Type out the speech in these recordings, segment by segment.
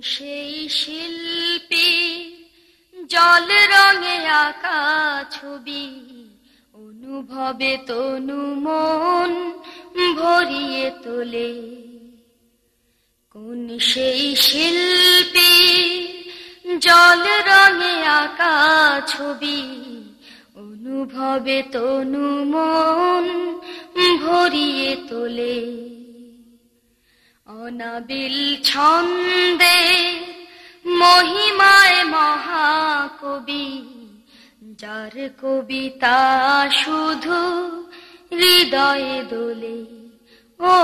সেই শিল্পী, জল রঙে আঁকা ছবি, অনুভবে তনু মন ভরিয়ে তোলে। কোন সেই শিল্পী, জল রঙে আঁকা ছবি, অনুভবে তনু মন ভরিয়ে তোলে। অনাবিল ছন্দে মহিমায় মহাকবি, যার কবিতা শুধু হৃদয়ে দোলে। ও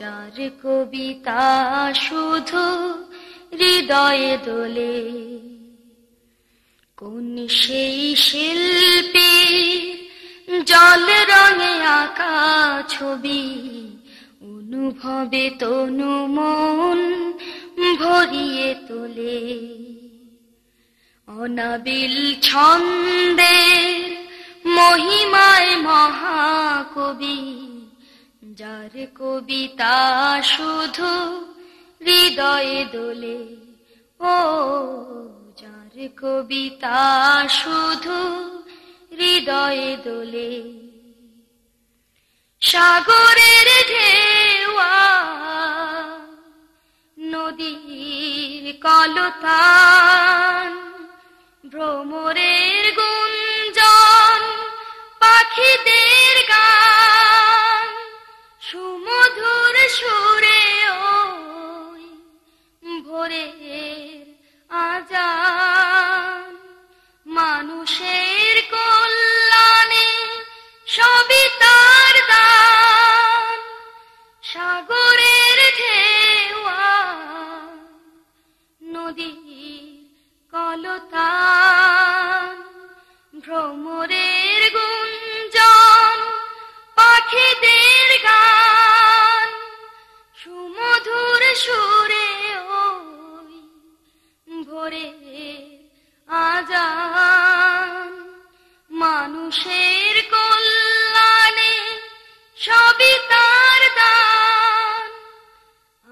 যার কবিতা শুধু হৃদয়ে দোলে। কোন সেই শিল্পী, জল রঙে আঁকা ছবি অনুভবে তনু মন ভরিয়ে তোলে। অনাবিল ছন্দে মহিমায় মহাকবি, যার কবিতা শুধু হৃদয়ে দোলে। ও যার কবিতা শুধু হৃদয়ে দোলে। সাগরের ঢেওয়া নদীর কলতান মানুষের কল্যাণে সবই তার দান।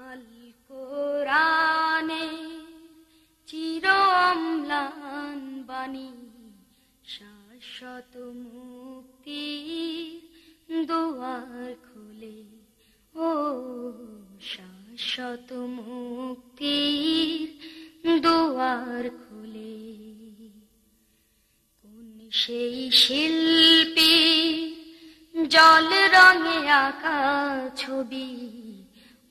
আল কোরআনে চির বাণী, শাশ্বত মুক্তি দুয়ার খুলে। ও শাশ্বত মুক্তির দুয়ার খুলে। সেই শিল্পী, জল রঙে আঁকা ছবি,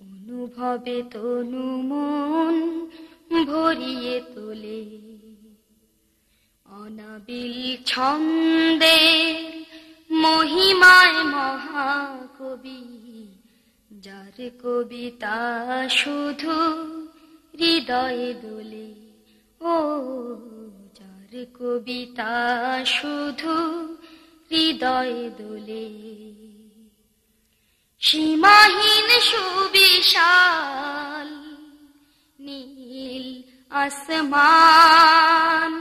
অনুভবে তনু মন ভরিয়ে তোলে। অনাবিল ছন্দে মহিমায় মহাকবি, যার কবিতা শুধু হৃদয়ে দোলে। ও কবিতা শুধু হৃদয়ে দোলে। সীমাহীন সুবিশাল নীল আসমান,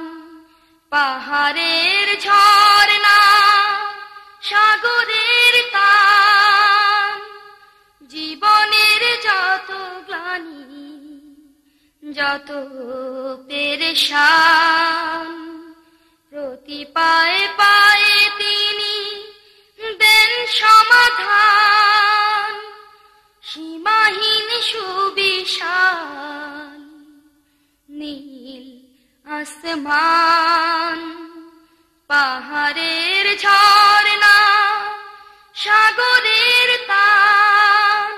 পাহাড়ের ঝর্ণা, সাগরের তান জীবনের যত গ্লানি, যত পেরেশান। প্রতি পায়ে পায়ে তিনি দেন সমাধান, সীমাহীন সুবিশাল নীল আসমান, পাহাড়ের ঝর্ণা, সাগরের তান,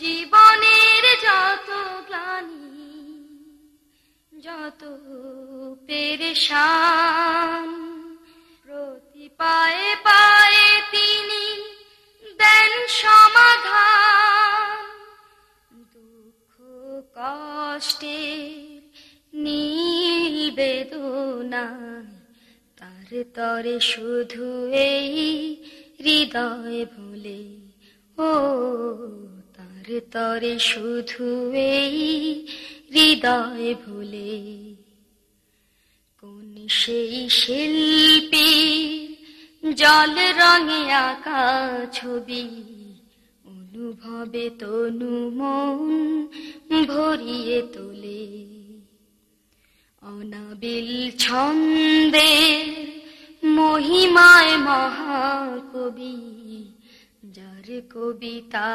জীবনের যত গ্লানি, যত পেরেশান প্রতি পায়ে পায়ে তিনি দেন সমাধান। দুঃখ, কষ্টে নীল বেদনায় তার তরে শুধু এই হৃদয় ভুলে ও, তার তরে শুধু এই হৃদয় ভুলে সেই শিল্পী, জল রঙে আঁকা ছবি অনু অনুভবে তনু মন ভরিয়ে তোলে। অনাবিল ছন্দে মহিমায় মহাকবি, যার কবিতা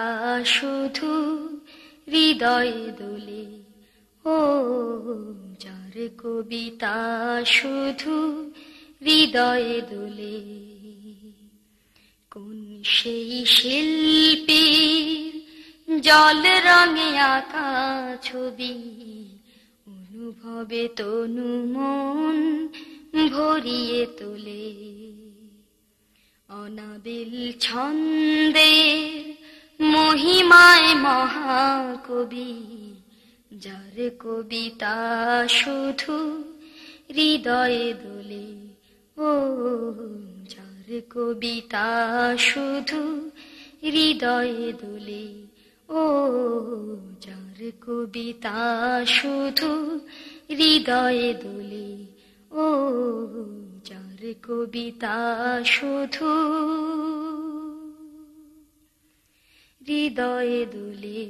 শুধু হৃদয়ে দোলে। ও যার কবিতা শুধু হৃদয়ে দোলে, কোন সেই শিল্পী জল রঙে আঁকা ছবি? অনুভবে তনু মন ভরিয়ে তোলে। অনাবিল ছন্দে মহিমায় মহাকবি। যার কবিতা শুধু হৃদয়ে দোলে ও, যার কবিতা শুধু হৃদয়ে দোলে ও, যার কবিতা শুধু হৃদয়ে দোলে ও, যার কবিতা শুধু হৃদয়ে দোলে